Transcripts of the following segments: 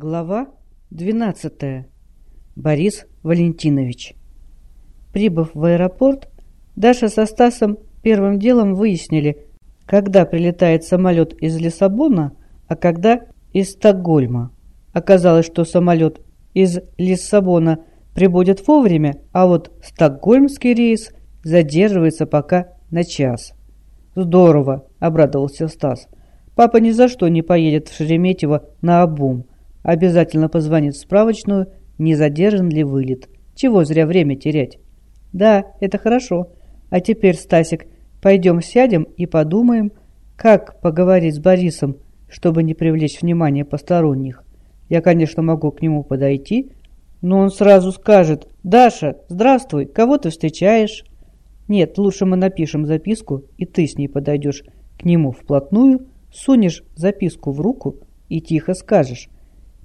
Глава 12. Борис Валентинович. Прибыв в аэропорт, Даша со Стасом первым делом выяснили, когда прилетает самолет из Лиссабона, а когда из Стокгольма. Оказалось, что самолет из Лиссабона прибудет вовремя, а вот стокгольмский рейс задерживается пока на час. «Здорово!» – обрадовался Стас. «Папа ни за что не поедет в Шереметьево на обум. Обязательно позвонит в справочную, не задержан ли вылет. Чего зря время терять?» «Да, это хорошо. А теперь, Стасик, пойдем сядем и подумаем, как поговорить с Борисом, чтобы не привлечь внимание посторонних. Я, конечно, могу к нему подойти, но он сразу скажет «Даша, здравствуй, кого ты встречаешь?» Нет, лучше мы напишем записку, и ты с ней подойдешь к нему вплотную, сунешь записку в руку и тихо скажешь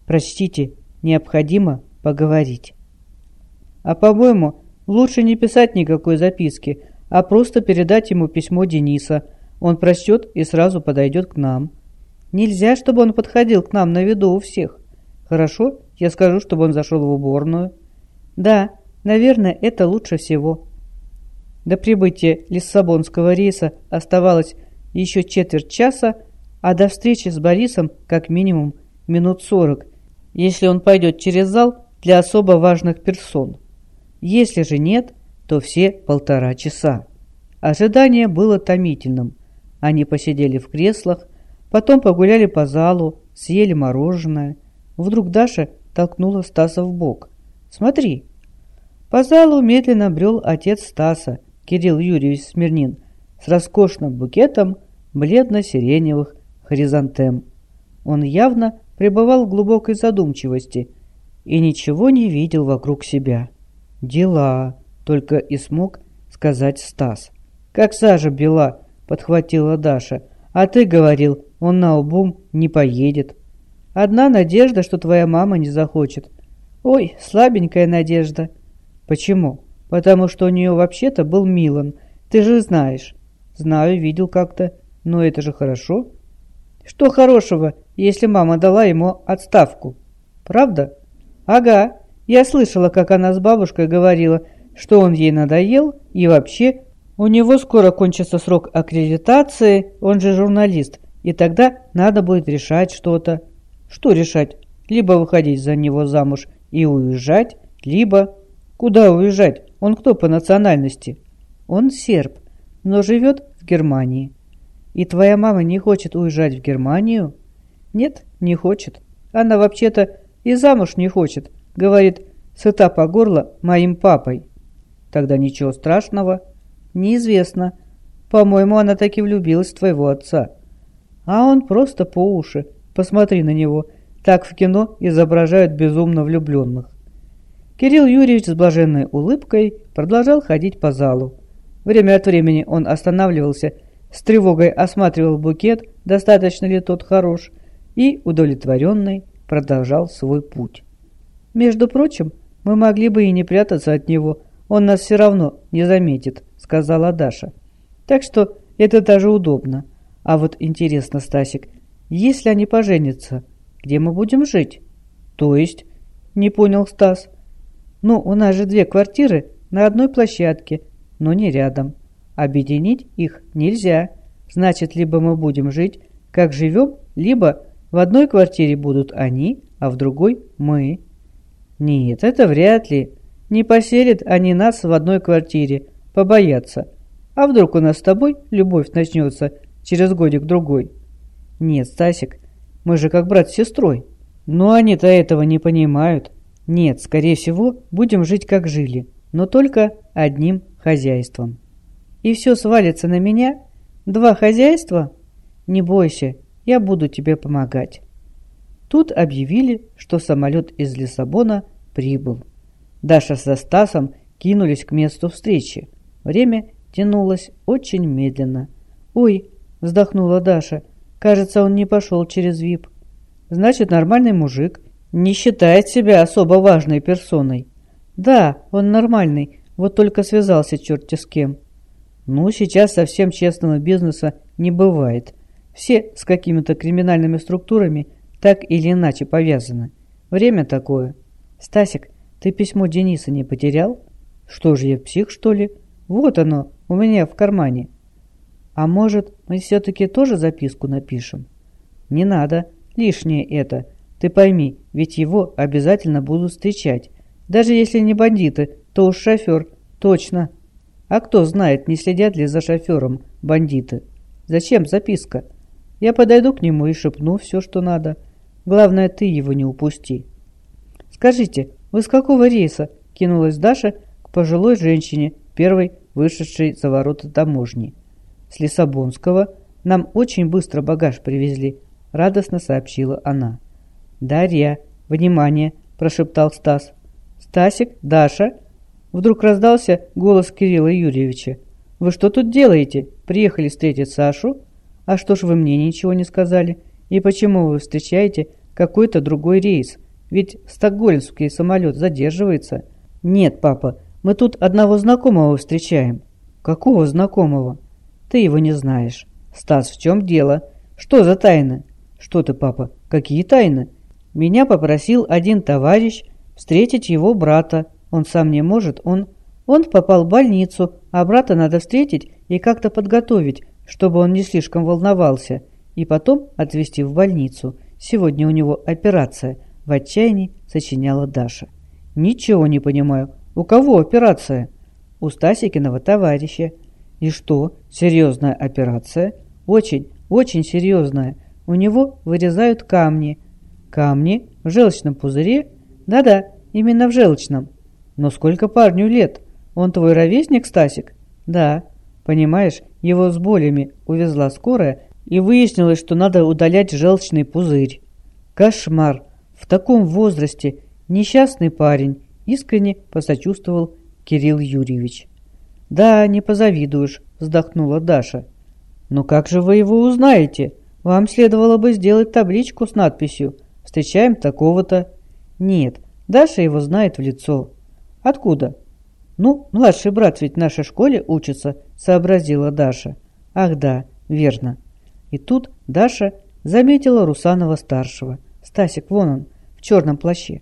«Прочтите, необходимо поговорить». А по-моему, лучше не писать никакой записки, а просто передать ему письмо Дениса. Он прочтет и сразу подойдет к нам. Нельзя, чтобы он подходил к нам на виду у всех. Хорошо, я скажу, чтобы он зашел в уборную. Да, наверное, это лучше всего. До прибытия Лиссабонского рейса оставалось еще четверть часа, а до встречи с Борисом как минимум минут сорок, если он пойдет через зал для особо важных персон. Если же нет, то все полтора часа. Ожидание было томительным. Они посидели в креслах, потом погуляли по залу, съели мороженое. Вдруг Даша толкнула Стаса в бок. «Смотри!» По залу медленно брел отец Стаса, Кирилл Юрьевич Смирнин, с роскошным букетом бледно-сиреневых хризантем. Он явно пребывал в глубокой задумчивости и ничего не видел вокруг себя. «Дела», — только и смог сказать Стас. «Как сажа бела», — подхватила Даша. «А ты говорил, он на обум не поедет». «Одна надежда, что твоя мама не захочет». «Ой, слабенькая надежда». «Почему?» потому что у нее вообще-то был Милан. Ты же знаешь. Знаю, видел как-то. Но это же хорошо. Что хорошего, если мама дала ему отставку? Правда? Ага. Я слышала, как она с бабушкой говорила, что он ей надоел, и вообще, у него скоро кончится срок аккредитации, он же журналист, и тогда надо будет решать что-то. Что решать? Либо выходить за него замуж и уезжать, либо... Куда уезжать? Он кто по национальности? Он серб, но живет в Германии. И твоя мама не хочет уезжать в Германию? Нет, не хочет. Она вообще-то и замуж не хочет. Говорит, сыта по горло моим папой. Тогда ничего страшного. Неизвестно. По-моему, она таки влюбилась в твоего отца. А он просто по уши. Посмотри на него. Так в кино изображают безумно влюбленных. Кирилл Юрьевич с блаженной улыбкой продолжал ходить по залу. Время от времени он останавливался, с тревогой осматривал букет, достаточно ли тот хорош, и, удовлетворенный, продолжал свой путь. «Между прочим, мы могли бы и не прятаться от него, он нас все равно не заметит», — сказала Даша. «Так что это даже удобно. А вот интересно, Стасик, если они поженятся, где мы будем жить?» «То есть?» — не понял Стас. Ну, у нас же две квартиры на одной площадке, но не рядом. Объединить их нельзя. Значит, либо мы будем жить, как живем, либо в одной квартире будут они, а в другой мы. Нет, это вряд ли. Не поселят они нас в одной квартире, побоятся. А вдруг у нас с тобой любовь начнется через годик-другой? Нет, Стасик, мы же как брат с сестрой. Но они-то этого не понимают. Нет, скорее всего, будем жить как жили, но только одним хозяйством. И все свалится на меня? Два хозяйства? Не бойся, я буду тебе помогать. Тут объявили, что самолет из Лиссабона прибыл. Даша со Стасом кинулись к месту встречи. Время тянулось очень медленно. «Ой!» – вздохнула Даша. «Кажется, он не пошел через ВИП». «Значит, нормальный мужик не считает себя особо важной персоной. Да, он нормальный, вот только связался черти с кем. Ну, сейчас совсем честного бизнеса не бывает. Все с какими-то криминальными структурами так или иначе повязаны. Время такое. Стасик, ты письмо Дениса не потерял? Что же я, псих, что ли? Вот оно, у меня в кармане. А может, мы все-таки тоже записку напишем? Не надо, лишнее это. Ты пойми, ведь его обязательно будут встречать. Даже если не бандиты, то уж шофер, точно. А кто знает, не следят ли за шофером бандиты. Зачем записка? Я подойду к нему и шепну все, что надо. Главное, ты его не упусти. Скажите, вы с какого рейса? Кинулась Даша к пожилой женщине, первой вышедшей за ворота таможни. С Лиссабонского нам очень быстро багаж привезли, радостно сообщила она. Дарья, внимание, прошептал Стас. Стасик, Даша, Вдруг раздался голос Кирилла Юрьевича. «Вы что тут делаете? Приехали встретить Сашу? А что ж вы мне ничего не сказали? И почему вы встречаете какой-то другой рейс? Ведь стокгольмский самолет задерживается». «Нет, папа, мы тут одного знакомого встречаем». «Какого знакомого?» «Ты его не знаешь». «Стас, в чем дело? Что за тайна?» «Что ты, папа? Какие тайны?» «Меня попросил один товарищ встретить его брата, он сам не может, он... Он попал в больницу, а брата надо встретить и как-то подготовить, чтобы он не слишком волновался, и потом отвезти в больницу. Сегодня у него операция. В отчаянии сочиняла Даша. «Ничего не понимаю. У кого операция?» «У Стасикиного товарища». «И что, серьезная операция?» «Очень, очень серьезная. У него вырезают камни». «Камни? В желчном пузыре?» «Да-да, именно в желчном. «Но сколько парню лет? Он твой ровесник, Стасик?» «Да. Понимаешь, его с болями увезла скорая, и выяснилось, что надо удалять желчный пузырь. Кошмар! В таком возрасте несчастный парень!» Искренне посочувствовал Кирилл Юрьевич. «Да, не позавидуешь», — вздохнула Даша. «Но как же вы его узнаете? Вам следовало бы сделать табличку с надписью «Встречаем такого-то». Нет, Даша его знает в лицо. «Откуда?» «Ну, младший брат ведь в нашей школе учится», — сообразила Даша. «Ах да, верно». И тут Даша заметила Русанова-старшего. «Стасик, вон он, в черном плаще».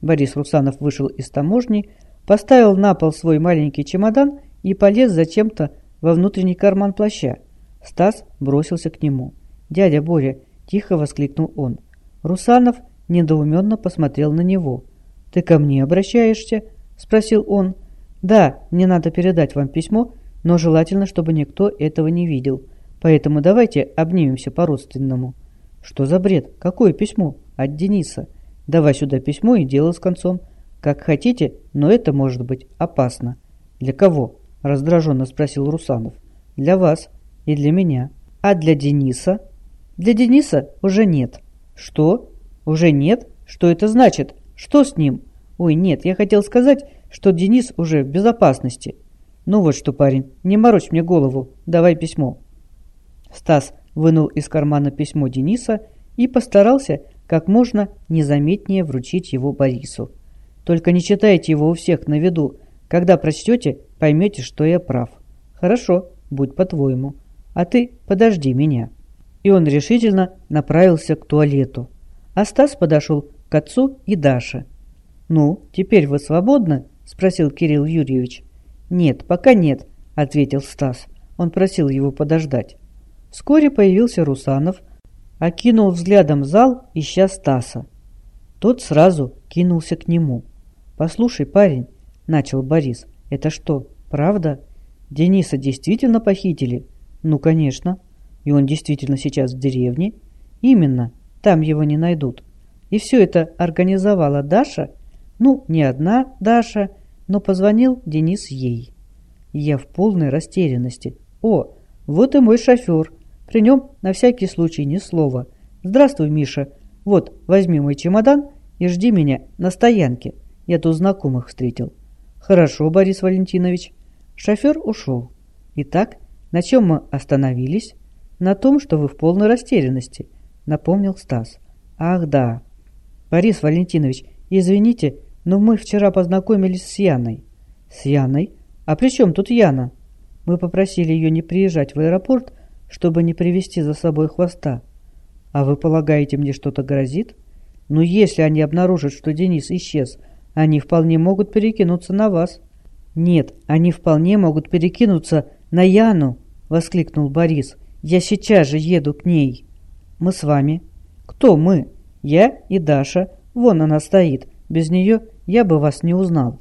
Борис Русанов вышел из таможни, поставил на пол свой маленький чемодан и полез зачем-то во внутренний карман плаща. Стас бросился к нему. «Дядя Боря!» – тихо воскликнул он. Русанов недоуменно посмотрел на него. «Ты ко мне обращаешься?» – спросил он. «Да, мне надо передать вам письмо, но желательно, чтобы никто этого не видел. Поэтому давайте обнимемся по-родственному». «Что за бред? Какое письмо?» «От Дениса. Давай сюда письмо и дело с концом. Как хотите, но это может быть опасно». «Для кого?» – раздраженно спросил Русанов. «Для вас и для меня. А для Дениса?» «Для Дениса уже нет». «Что? Уже нет? Что это значит? Что с ним?» Ой, нет, я хотел сказать, что Денис уже в безопасности. Ну вот что, парень, не морочь мне голову, давай письмо. Стас вынул из кармана письмо Дениса и постарался как можно незаметнее вручить его Борису. Только не читайте его у всех на виду. Когда прочтете, поймете, что я прав. Хорошо, будь по-твоему. А ты подожди меня. И он решительно направился к туалету. А Стас подошел к отцу и Даше. «Ну, теперь вы свободны?» – спросил Кирилл Юрьевич. «Нет, пока нет», – ответил Стас. Он просил его подождать. Вскоре появился Русанов, окинул взглядом зал, ища Стаса. Тот сразу кинулся к нему. «Послушай, парень», – начал Борис, – «это что, правда? Дениса действительно похитили?» «Ну, конечно. И он действительно сейчас в деревне?» «Именно. Там его не найдут. И все это организовала Даша?» Ну, не одна Даша, но позвонил Денис ей. Я в полной растерянности. О, вот и мой шофер. При нем на всякий случай ни слова. Здравствуй, Миша. Вот, возьми мой чемодан и жди меня на стоянке. Я тут знакомых встретил. Хорошо, Борис Валентинович. Шофер ушел. Итак, на чем мы остановились? На том, что вы в полной растерянности, напомнил Стас. Ах, да. Борис Валентинович, извините, но мы вчера познакомились с Яной». «С Яной? А при чем тут Яна?» Мы попросили ее не приезжать в аэропорт, чтобы не привести за собой хвоста. «А вы полагаете, мне что-то грозит?» Но если они обнаружат, что Денис исчез, они вполне могут перекинуться на вас». «Нет, они вполне могут перекинуться на Яну!» — воскликнул Борис. «Я сейчас же еду к ней!» «Мы с вами». «Кто мы?» «Я и Даша. Вон она стоит. Без нее я бы вас не узнал».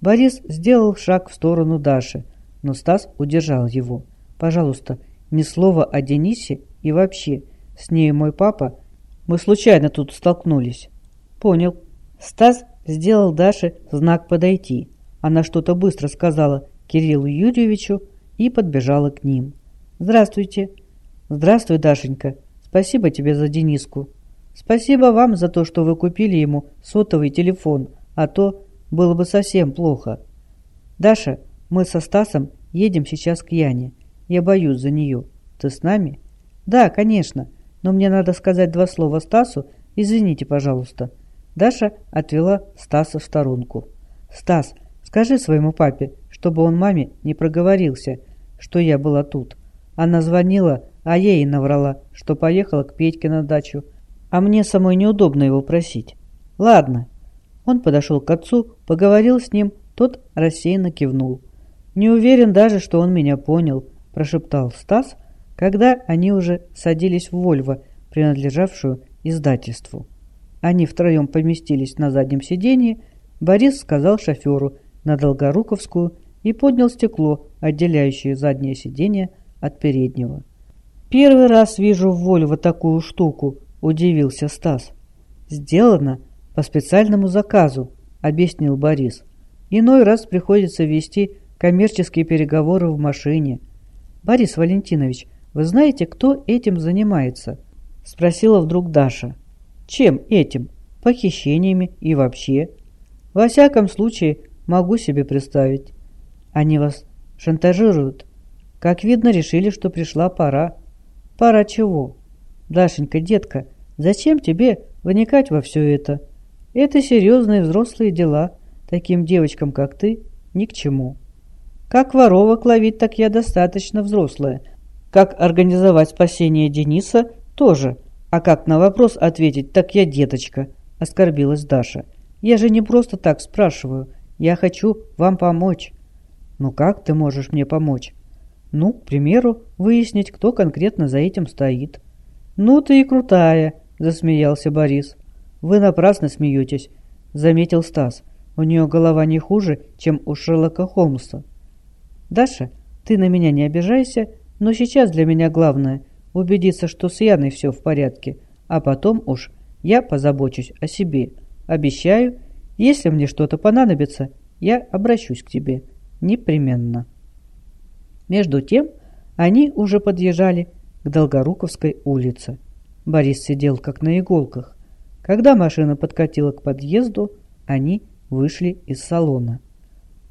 Борис сделал шаг в сторону Даши, но Стас удержал его. «Пожалуйста, ни слова о Денисе и вообще. С ней мой папа. Мы случайно тут столкнулись». «Понял». Стас сделал Даше знак «подойти». Она что-то быстро сказала Кириллу Юрьевичу и подбежала к ним. «Здравствуйте!» «Здравствуй, Дашенька! Спасибо тебе за Дениску!» «Спасибо вам за то, что вы купили ему сотовый телефон, а то было бы совсем плохо!» «Даша, мы со Стасом едем сейчас к Яне. Я боюсь за нее. Ты с нами?» «Да, конечно, но мне надо сказать два слова Стасу. Извините, пожалуйста». Даша отвела Стаса в сторонку. «Стас, Скажи своему папе, чтобы он маме не проговорился, что я была тут. Она звонила, а я ей наврала, что поехала к Петьке на дачу. А мне самой неудобно его просить. Ладно. Он подошел к отцу, поговорил с ним, тот рассеянно кивнул. «Не уверен даже, что он меня понял», – прошептал Стас, когда они уже садились в Вольво, принадлежавшую издательству. Они втроем поместились на заднем сиденье. Борис сказал шоферу, на Долгоруковскую и поднял стекло, отделяющее заднее сиденье от переднего. «Первый раз вижу в Вольво такую штуку», – удивился Стас. «Сделано по специальному заказу», – объяснил Борис. «Иной раз приходится вести коммерческие переговоры в машине». «Борис Валентинович, вы знаете, кто этим занимается?» – спросила вдруг Даша. «Чем этим? Похищениями и вообще?» «Во всяком случае, Могу себе представить. Они вас шантажируют. Как видно, решили, что пришла пора. Пора чего? Дашенька, детка, зачем тебе вникать во все это? Это серьезные взрослые дела. Таким девочкам, как ты, ни к чему. Как воровок ловить, так я достаточно взрослая. Как организовать спасение Дениса, тоже. А как на вопрос ответить, так я деточка, оскорбилась Даша. Я же не просто так спрашиваю. Я хочу вам помочь». «Ну как ты можешь мне помочь?» «Ну, к примеру, выяснить, кто конкретно за этим стоит». «Ну ты и крутая», – засмеялся Борис. «Вы напрасно смеетесь», – заметил Стас. «У нее голова не хуже, чем у Шерлока Холмса». «Даша, ты на меня не обижайся, но сейчас для меня главное – убедиться, что с Яной все в порядке, а потом уж я позабочусь о себе. Обещаю, если мне что-то понадобится, я обращусь к тебе. Непременно. Между тем, они уже подъезжали к Долгоруковской улице. Борис сидел как на иголках. Когда машина подкатила к подъезду, они вышли из салона.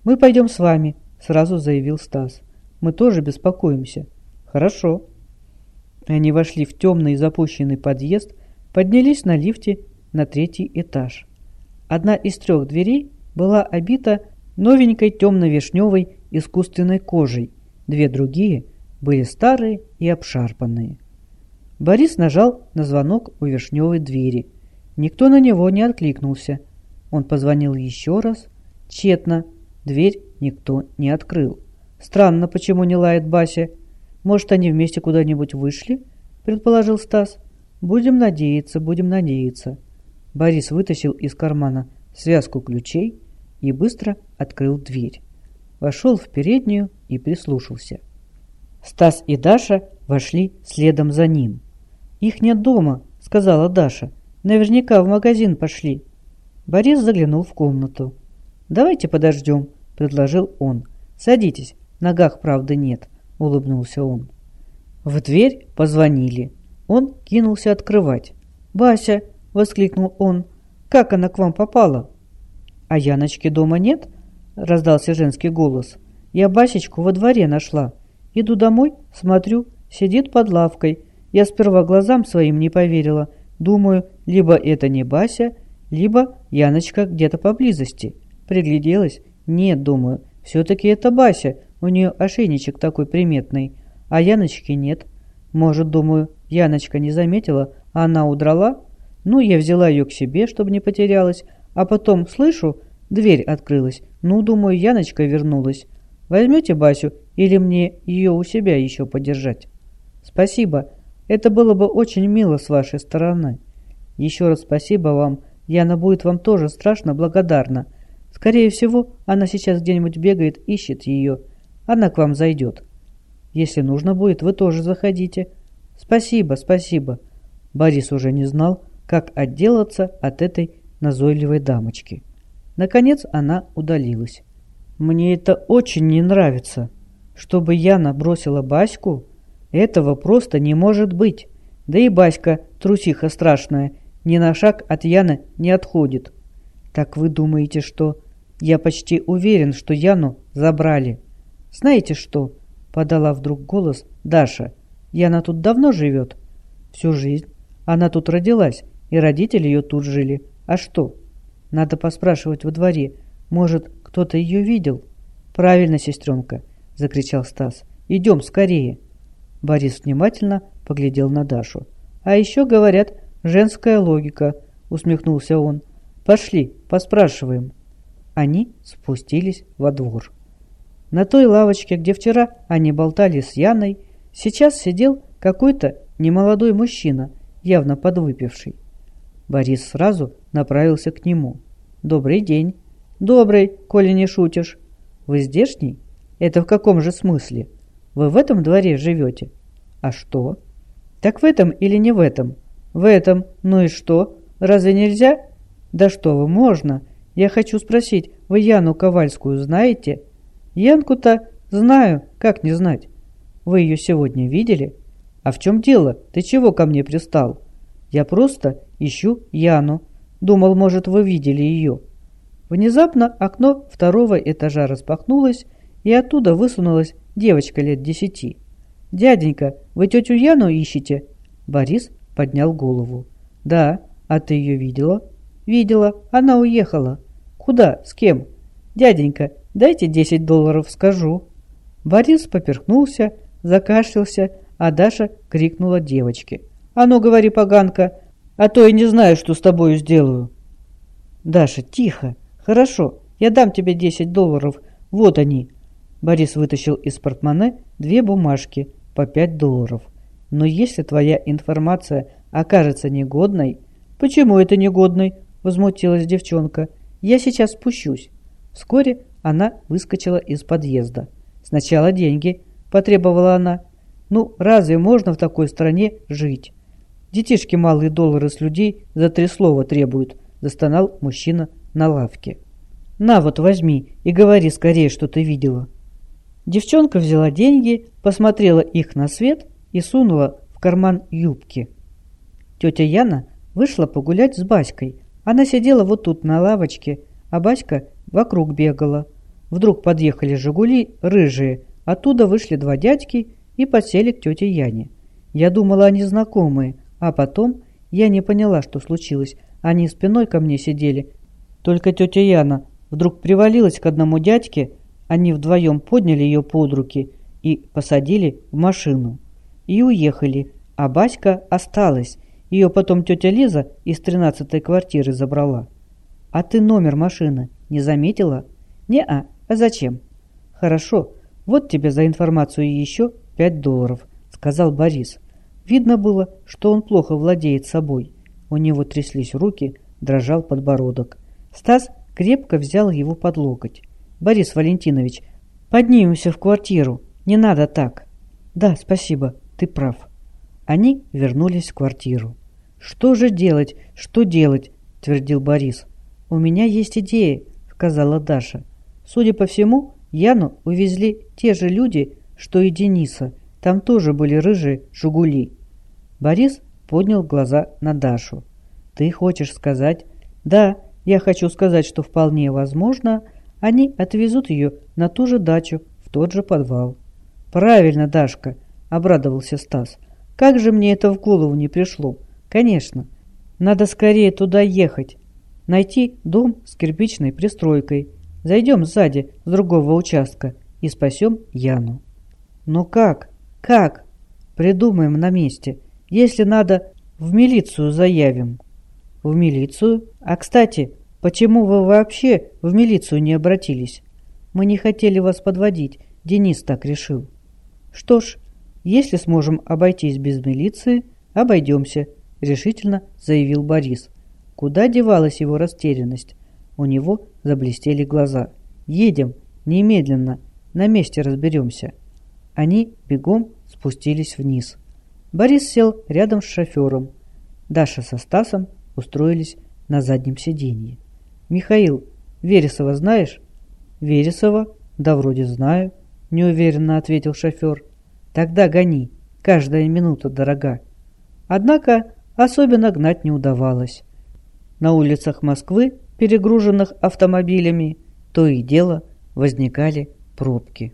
«Мы пойдем с вами», — сразу заявил Стас. «Мы тоже беспокоимся». «Хорошо». Они вошли в темный запущенный подъезд, поднялись на лифте на третий этаж. Одна из трех дверей была обита новенькой темно-вишневой искусственной кожей, две другие были старые и обшарпанные. Борис нажал на звонок у вишневой двери. Никто на него не откликнулся. Он позвонил еще раз. Тщетно. Дверь никто не открыл. Странно, почему не лает Бася. Может, они вместе куда-нибудь вышли? Предположил Стас. Будем надеяться, будем надеяться. Борис вытащил из кармана связку ключей и быстро открыл дверь. Вошел в переднюю и прислушался. Стас и Даша вошли следом за ним. «Их нет дома», — сказала Даша. «Наверняка в магазин пошли». Борис заглянул в комнату. «Давайте подождем», — предложил он. «Садитесь, ногах, правда, нет», — улыбнулся он. В дверь позвонили. Он кинулся открывать. «Бася, — воскликнул он. «Как она к вам попала?» «А Яночки дома нет?» — раздался женский голос. «Я Басечку во дворе нашла. Иду домой, смотрю, сидит под лавкой. Я сперва глазам своим не поверила. Думаю, либо это не Бася, либо Яночка где-то поблизости. Пригляделась? Нет, думаю, все-таки это Бася, у нее ошейничек такой приметный. А Яночки нет. Может, думаю, Яночка не заметила, а она удрала?» Ну, я взяла ее к себе, чтобы не потерялась, а потом, слышу, дверь открылась. Ну, думаю, Яночка вернулась. Возьмете Басю или мне ее у себя еще подержать? Спасибо. Это было бы очень мило с вашей стороны. Еще раз спасибо вам. Яна будет вам тоже страшно благодарна. Скорее всего, она сейчас где-нибудь бегает, ищет ее. Она к вам зайдет. Если нужно будет, вы тоже заходите. Спасибо, спасибо. Борис уже не знал, как отделаться от этой назойливой дамочки. Наконец она удалилась. «Мне это очень не нравится. Чтобы Яна бросила Баську? Этого просто не может быть. Да и Баська, трусиха страшная, ни на шаг от Яны не отходит. Так вы думаете, что... Я почти уверен, что Яну забрали. Знаете что?» Подала вдруг голос Даша. «Яна тут давно живет?» «Всю жизнь. Она тут родилась, и родители ее тут жили. А что? Надо поспрашивать во дворе. Может, кто-то ее видел? Правильно, сестренка, закричал Стас. Идем скорее. Борис внимательно поглядел на Дашу. А еще говорят, женская логика, усмехнулся он. Пошли, поспрашиваем. Они спустились во двор. На той лавочке, где вчера они болтали с Яной, сейчас сидел какой-то немолодой мужчина, явно подвыпивший. Борис сразу направился к нему. «Добрый день». «Добрый, коли не шутишь». «Вы здешний? Это в каком же смысле? Вы в этом дворе живете?» «А что?» «Так в этом или не в этом?» «В этом. Ну и что? Разве нельзя?» «Да что вы, можно. Я хочу спросить, вы Яну Ковальскую знаете?» «Янку-то знаю. Как не знать?» «Вы ее сегодня видели?» «А в чем дело? Ты чего ко мне пристал?» «Я просто Ищу Яну. Думал, может, вы видели ее. Внезапно окно второго этажа распахнулось, и оттуда высунулась девочка лет десяти. «Дяденька, вы тетю Яну ищете?» Борис поднял голову. «Да. А ты ее видела?» «Видела. Она уехала». «Куда? С кем?» «Дяденька, дайте десять долларов, скажу». Борис поперхнулся, закашлялся, а Даша крикнула девочке. «А ну, говори, поганка, а то я не знаю, что с тобою сделаю. Даша, тихо. Хорошо, я дам тебе 10 долларов. Вот они. Борис вытащил из портмоне две бумажки по 5 долларов. Но если твоя информация окажется негодной... Почему это негодной? Возмутилась девчонка. Я сейчас спущусь. Вскоре она выскочила из подъезда. Сначала деньги, потребовала она. Ну, разве можно в такой стране жить? Детишки малые доллары с людей за три слова требуют, застонал мужчина на лавке. На вот возьми и говори скорее, что ты видела. Девчонка взяла деньги, посмотрела их на свет и сунула в карман юбки. Тетя Яна вышла погулять с Баськой. Она сидела вот тут на лавочке, а Баська вокруг бегала. Вдруг подъехали «Жигули» рыжие, оттуда вышли два дядьки и подсели к тете Яне. Я думала, они знакомые, а потом я не поняла, что случилось. Они спиной ко мне сидели. Только тетя Яна вдруг привалилась к одному дядьке, они вдвоем подняли ее под руки и посадили в машину. И уехали, а Баська осталась. Ее потом тетя Лиза из тринадцатой квартиры забрала. «А ты номер машины не заметила?» «Не-а, а зачем?» «Хорошо, вот тебе за информацию еще пять долларов», — сказал Борис. Видно было, что он плохо владеет собой. У него тряслись руки, дрожал подбородок. Стас крепко взял его под локоть. «Борис Валентинович, поднимемся в квартиру. Не надо так». «Да, спасибо, ты прав». Они вернулись в квартиру. «Что же делать? Что делать?» – твердил Борис. «У меня есть идея», – сказала Даша. Судя по всему, Яну увезли те же люди, что и Дениса – там тоже были рыжие «Жигули». Борис поднял глаза на Дашу. «Ты хочешь сказать?» «Да, я хочу сказать, что вполне возможно, они отвезут ее на ту же дачу, в тот же подвал». «Правильно, Дашка», — обрадовался Стас. «Как же мне это в голову не пришло? Конечно, надо скорее туда ехать, найти дом с кирпичной пристройкой. Зайдем сзади с другого участка и спасем Яну». «Но как?» «Как?» «Придумаем на месте. Если надо, в милицию заявим». В милицию? А, кстати, почему вы вообще в милицию не обратились? Мы не хотели вас подводить, Денис так решил. Что ж, если сможем обойтись без милиции, обойдемся, решительно заявил Борис. Куда девалась его растерянность? У него заблестели глаза. «Едем, немедленно, на месте разберемся». Они бегом спустились вниз. Борис сел рядом с шофером. Даша со Стасом устроились на заднем сиденье. «Михаил, Вересова знаешь?» «Вересова? Да вроде знаю», — неуверенно ответил шофер. «Тогда гони, каждая минута дорога». Однако особенно гнать не удавалось. На улицах Москвы, перегруженных автомобилями, то и дело возникали пробки.